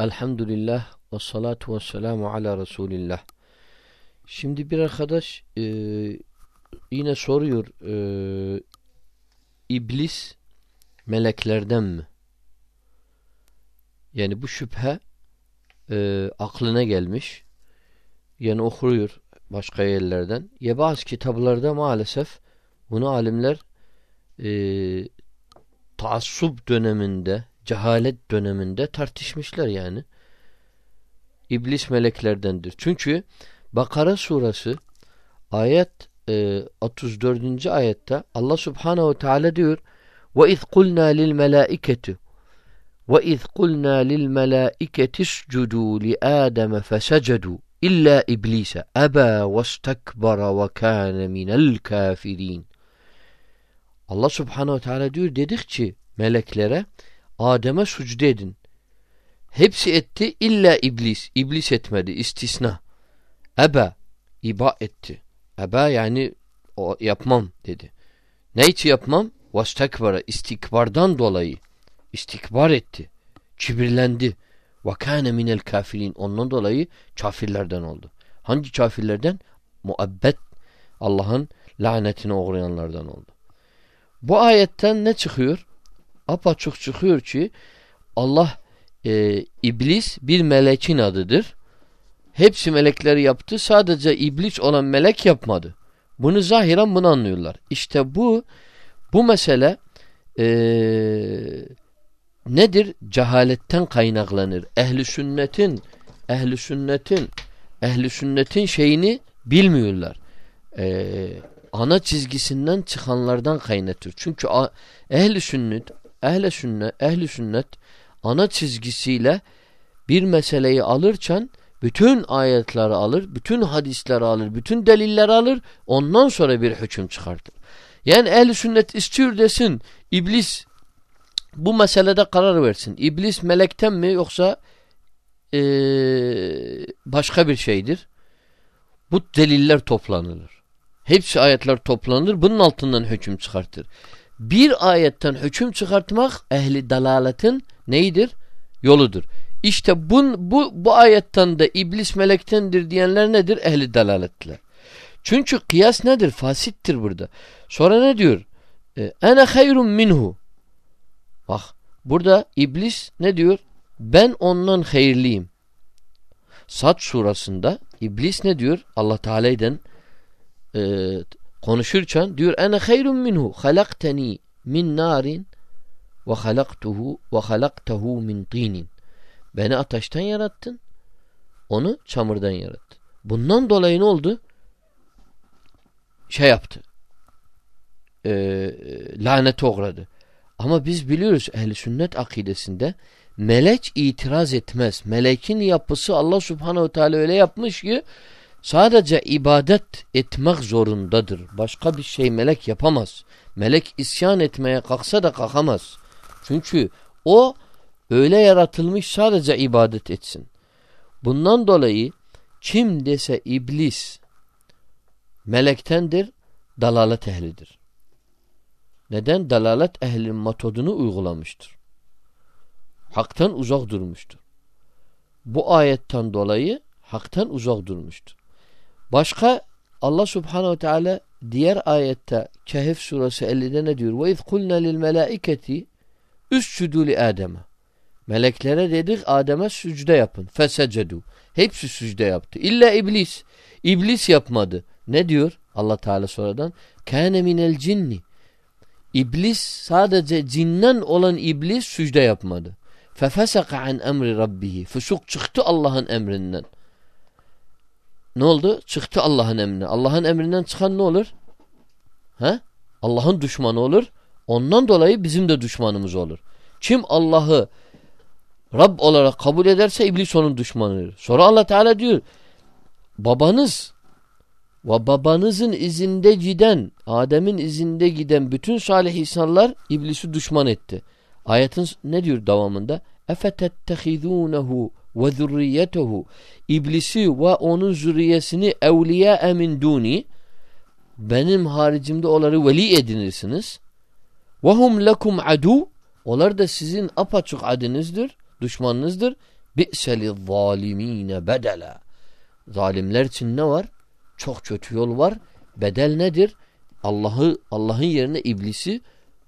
Elhamdülillah ve salatu ve selamu ala Resulillah. Şimdi bir arkadaş e, yine soruyor e, iblis meleklerden mi? Yani bu şüphe e, aklına gelmiş. Yani okuyor başka yerlerden. Ya bazı kitaplarda maalesef bunu alimler e, taassup döneminde cehalet döneminde tartışmışlar yani. İblis meleklerdendir. Çünkü Bakara suresi ayet e, 34. ayette Allah subhanehu ve teala diyor ve iz kulna lil melaiketi ve iz kulna lil melaiketi iscudu li adem fesecedu illa iblise eba ve stekbara ve kâne minel kafirin Allah subhanehu ve teala diyor dedik ki meleklere Adem'e sucde edin. Hepsi etti illa iblis. İblis etmedi. istisna. Ebe iba etti. Ebe yani o yapmam dedi. Ne için yapmam? Vastekbara istikbardan dolayı istikbar etti. Kibirlendi. Ve kâne minel kafirin. Ondan dolayı kafirlerden oldu. Hangi kafirlerden? Muabbet Allah'ın lanetine uğrayanlardan oldu. Bu ayetten ne çıkıyor? Apaçık çıkıyor ki Allah e, iblis bir melekin adıdır. Hepsi melekleri yaptı. Sadece iblis olan melek yapmadı. Bunu zahiren bunu anlıyorlar. İşte bu bu mesele e, nedir? Cehaletten kaynaklanır. Ehli sünnetin ehli sünnetin ehli sünnetin şeyini bilmiyorlar. E, ana çizgisinden çıkanlardan kaynatır. Çünkü ehli sünnet ehle sünnet, ehli sünnet ana çizgisiyle bir meseleyi alırken bütün ayetleri alır, bütün hadisleri alır, bütün delilleri alır, ondan sonra bir hüküm çıkartır. Yani ehli sünnet istiyor desin, iblis bu meselede karar versin. İblis melekten mi yoksa ee, başka bir şeydir? Bu deliller toplanılır. Hepsi ayetler toplanır, bunun altından hüküm çıkartır bir ayetten hüküm çıkartmak ehli dalaletin neydir? Yoludur. İşte bu, bu, bu ayetten de iblis melektendir diyenler nedir? Ehli dalaletler. Çünkü kıyas nedir? Fasittir burada. Sonra ne diyor? E, ene hayrun minhu. Bak burada iblis ne diyor? Ben ondan hayırlıyım. Sad surasında iblis ne diyor? Allah Teala'dan e, konuşurken diyor ene hayrun minhu halakteni min narin ve halaktuhu ve halaktahu min tinin. Beni ateşten yarattın. Onu çamurdan yarattın. Bundan dolayı ne oldu? Şey yaptı. E, lanete uğradı. Ama biz biliyoruz ehli sünnet akidesinde melek itiraz etmez. Melekin yapısı Allah subhanehu teala öyle yapmış ki sadece ibadet etmek zorundadır. Başka bir şey melek yapamaz. Melek isyan etmeye kalksa da kalkamaz. Çünkü o öyle yaratılmış sadece ibadet etsin. Bundan dolayı kim dese iblis melektendir, dalalet ehlidir. Neden? Dalalet ehlinin metodunu uygulamıştır. Haktan uzak durmuştur. Bu ayetten dolayı haktan uzak durmuştur. Başka Allah Subhanahu Teala diğer ayette Kehf suresi 50'de ne diyor? Ve iz kulna lil melaiketi üscudu li Adem'e. Meleklere dedik Adem'e sücde yapın. Fesecedu. Hepsi sücde yaptı. İlla iblis. İblis yapmadı. Ne diyor Allah Teala sonradan? Kâne minel cinni. İblis sadece cinnen olan iblis sücde yapmadı. Fefesaka an emri rabbihi. Fusuk çıktı Allah'ın emrinden. Oldu? Çıktı Allah'ın emrine. Allah'ın emrinden çıkan ne olur? He? Allah'ın düşmanı olur. Ondan dolayı bizim de düşmanımız olur. Kim Allah'ı Rab olarak kabul ederse iblis onun düşmanıdır. Sonra Allah Teala diyor babanız ve babanızın izinde giden Adem'in izinde giden bütün salih insanlar iblisi düşman etti. Ayetin ne diyor devamında? Efetettehizunehu ve zürriyetehu iblisi ve onun zürriyesini evliya min duni benim haricimde onları veli edinirsiniz. Ve hum lekum adu onlar da sizin apaçık adınızdır, düşmanınızdır. bi'seli zalimine bedela. Zalimler için ne var? Çok kötü yol var. Bedel nedir? Allah'ı Allah'ın yerine iblisi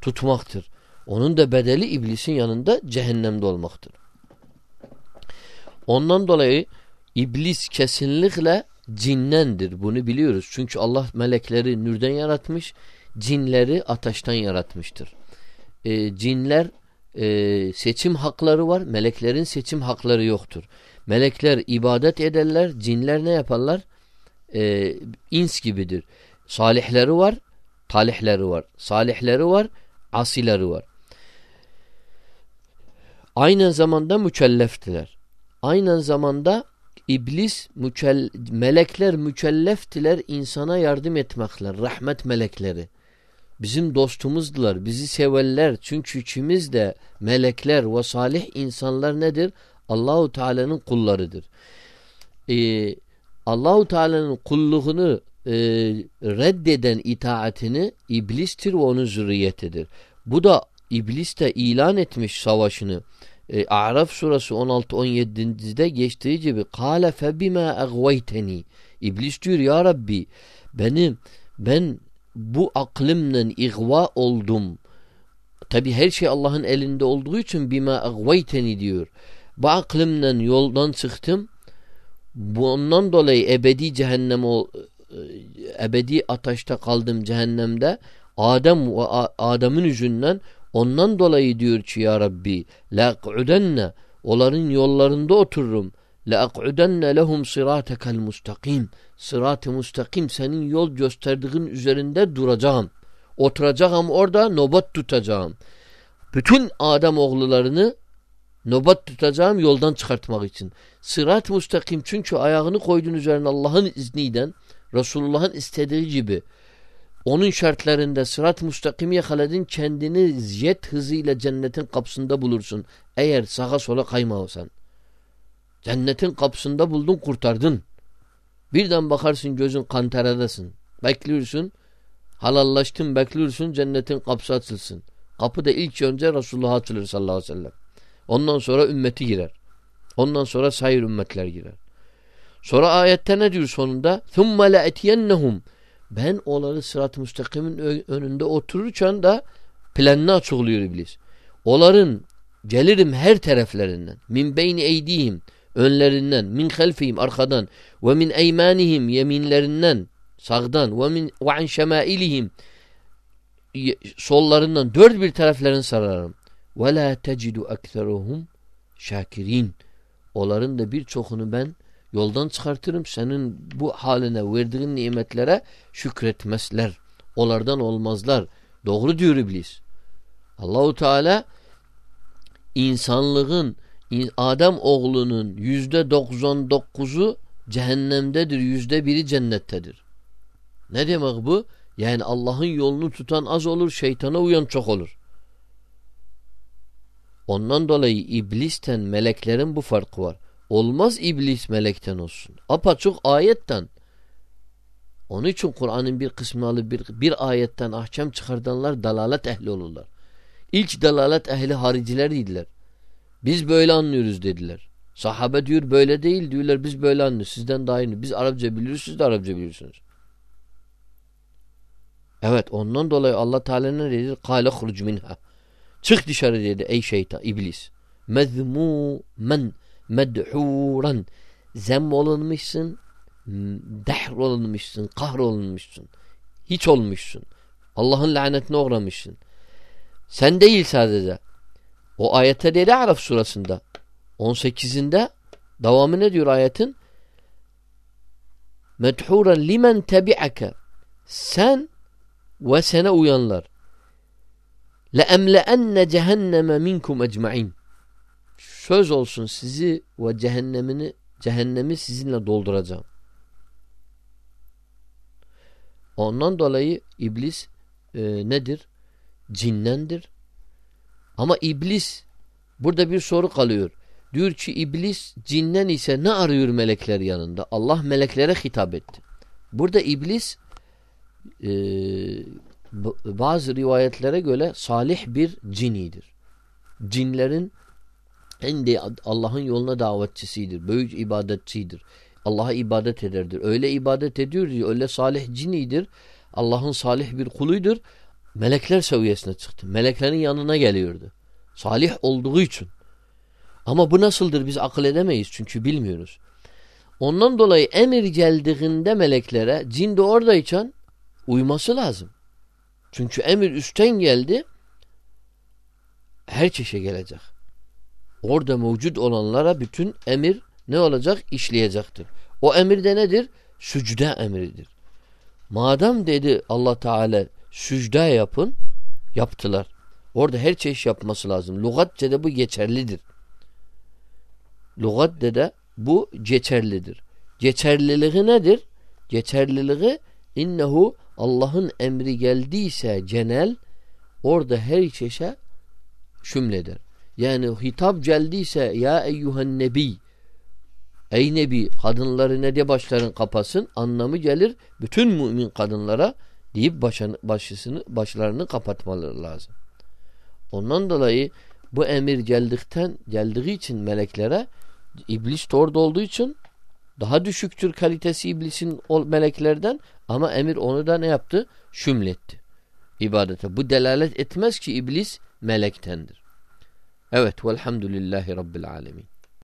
tutmaktır. Onun da bedeli iblisin yanında cehennemde olmaktır. Ondan dolayı iblis kesinlikle cinnendir. Bunu biliyoruz. Çünkü Allah melekleri nürden yaratmış, cinleri ateşten yaratmıştır. E, cinler e, seçim hakları var, meleklerin seçim hakları yoktur. Melekler ibadet ederler, cinler ne yaparlar? E, ins gibidir. Salihleri var, talihleri var. Salihleri var, asileri var. Aynı zamanda mükelleftiler. Aynı zamanda iblis, mükell melekler mükelleftiler insana yardım etmekler. Rahmet melekleri. Bizim dostumuzdular, bizi severler. Çünkü içimiz de melekler ve salih insanlar nedir? Allahu Teala'nın kullarıdır. Ee, Allahu Teala'nın kulluğunu e, reddeden itaatini iblistir ve onun zürriyetidir. Bu da iblis de ilan etmiş savaşını. E, A'raf surası 16-17'de geçtiği gibi kâle febime egveyteni İblis diyor ya Rabbi benim ben bu aklımla ihva oldum. Tabi her şey Allah'ın elinde olduğu için bima egveyteni diyor. Bu aklımla yoldan çıktım. Bundan dolayı ebedi cehennem ol, e, ebedi ateşte kaldım cehennemde. Adem ve Adem'in yüzünden ondan dolayı diyor ki ya Rabbi la aq'udenne onların yollarında otururum. La aq'udenne lehum sıratekel mustakim. Sırat-ı mustakim senin yol gösterdiğin üzerinde duracağım. Oturacağım orada nobat tutacağım. Bütün Adem oğullarını nobat tutacağım yoldan çıkartmak için. Sırat mustakim çünkü ayağını koydun üzerine Allah'ın izniyle Resulullah'ın istediği gibi onun şartlarında sırat müstakimi yakaladın kendini jet hızıyla cennetin kapısında bulursun. Eğer sağa sola kaymağsan. Cennetin kapısında buldun kurtardın. Birden bakarsın gözün kantaradasın. Bekliyorsun. Halallaştın bekliyorsun cennetin kapısı açılsın. Kapı da ilk önce Resulullah'a açılır sallallahu aleyhi ve sellem. Ondan sonra ümmeti girer. Ondan sonra sayır ümmetler girer. Sonra ayette ne diyor sonunda? ثُمَّ لَاَتِيَنَّهُمْ ben onları sırat-ı müstakimin önünde otururken de planını açıklıyor iblis. Onların gelirim her taraflarından. Min beyni eydihim önlerinden, min halfihim arkadan ve min eymanihim yeminlerinden sağdan ve min ve an şemailihim sollarından dört bir taraflarını sararım. Ve la tecidu ekseruhum şakirin. Onların da birçokunu ben Yoldan çıkartırım senin bu haline verdiğin nimetlere şükretmezler. Olardan olmazlar. Doğru diyor iblis. Allahu Teala insanlığın Adem oğlunun yüzde doksan dokuzu cehennemdedir. Yüzde biri cennettedir. Ne demek bu? Yani Allah'ın yolunu tutan az olur, şeytana uyan çok olur. Ondan dolayı iblisten meleklerin bu farkı var. Olmaz iblis melekten olsun. Apaçuk ayetten. Onun için Kur'an'ın bir kısmını alıp bir, bir ayetten ahkam çıkardanlar dalalet ehli olurlar. İlk dalalet ehli hariciler. Biz böyle anlıyoruz dediler. Sahabe diyor böyle değil diyorlar biz böyle anlıyoruz. Sizden daha iyi. Biz Arapça biliyoruz siz de Arapça biliyorsunuz. Evet ondan dolayı Allah Teala ne dedi? Kale hruc minha. Çık dışarı dedi ey şeytan iblis. Mezmumen medhuran. Zem olunmuşsun dehr olunmuşsun kahrolunmuşsun hiç olmuşsun. Allah'ın lanetine uğramışsın. Sen değil sadece. O ayette değil Araf surasında. 18'inde devamı ne diyor ayetin? Medhuran limen tebi'eke sen ve sene uyanlar. Le emleenne cehenneme minkum ecmain söz olsun sizi ve cehennemini cehennemi sizinle dolduracağım. Ondan dolayı iblis e, nedir? Cinnendir. Ama iblis burada bir soru kalıyor. Diyor ki iblis cinnen ise ne arıyor melekler yanında? Allah meleklere hitap etti. Burada iblis e, bazı rivayetlere göre salih bir cinidir. Cinlerin Kendi Allah'ın yoluna davetçisidir. Büyük ibadetçidir. Allah'a ibadet ederdir. Öyle ibadet ediyor ki öyle salih cinidir. Allah'ın salih bir kuluydur. Melekler seviyesine çıktı. Meleklerin yanına geliyordu. Salih olduğu için. Ama bu nasıldır biz akıl edemeyiz çünkü bilmiyoruz. Ondan dolayı emir geldiğinde meleklere cin de oradayken uyması lazım. Çünkü emir üstten geldi her çeşe gelecek. Orada mevcut olanlara bütün emir ne olacak? İşleyecektir. O emir de nedir? Sücde emridir. Madem dedi Allah Teala sücde yapın yaptılar. Orada her çeşit yapması lazım. Lugatçede bu geçerlidir. Lugatçede de bu geçerlidir. Geçerliliği nedir? Geçerliliği innehu Allah'ın emri geldiyse cenel orada her çeşe şümleder. Yani hitap geldiyse ya eyyuhen nebi ey nebi kadınları ne de başların kapasın anlamı gelir bütün mümin kadınlara deyip başını, başısını, başlarını kapatmaları lazım. Ondan dolayı bu emir geldikten geldiği için meleklere iblis de orada olduğu için daha düşüktür kalitesi iblisin meleklerden ama emir onu da ne yaptı? Şümletti. ibadete. Bu delalet etmez ki iblis melektendir. Evet velhamdülillahi rabbil alemin.